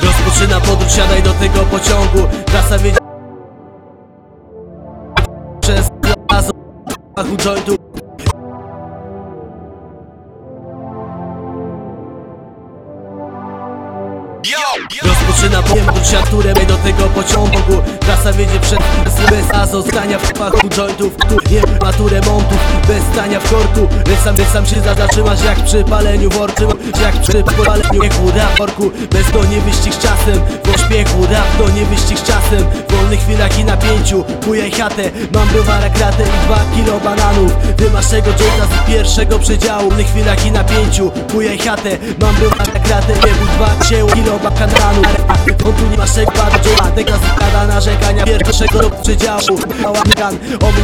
Rozpoczyna podróż, siadaj do tego pociągu. Trasa wiedzie przez las u jointu. Rozpoczyna podróż, siadurem do tego pociągu Wiedzie przed bez a zostania w pachu jointów Tu nie ma tu remontów, bez stania w korku Rysam, rysam się zatrzymasz jak przy paleniu worczy Jak przy paleniu rap worku Bez to nie wyścig z czasem W ośpiechu, rap to nie wyścig z czasem. Wolnych chwilach i napięciu Kujaj chatę, mam browara kratę i dwa kilo bananów. Wymasz tego jointa z pierwszego przedziału. W wolnych chwilach i napięciu Kujaj chatę, mam browara kratę bój dwa cieł, kilo bakananu On tu nie ma szek, bardzo Tego składa narzekania pierwszego do przedziału Bałagan, oby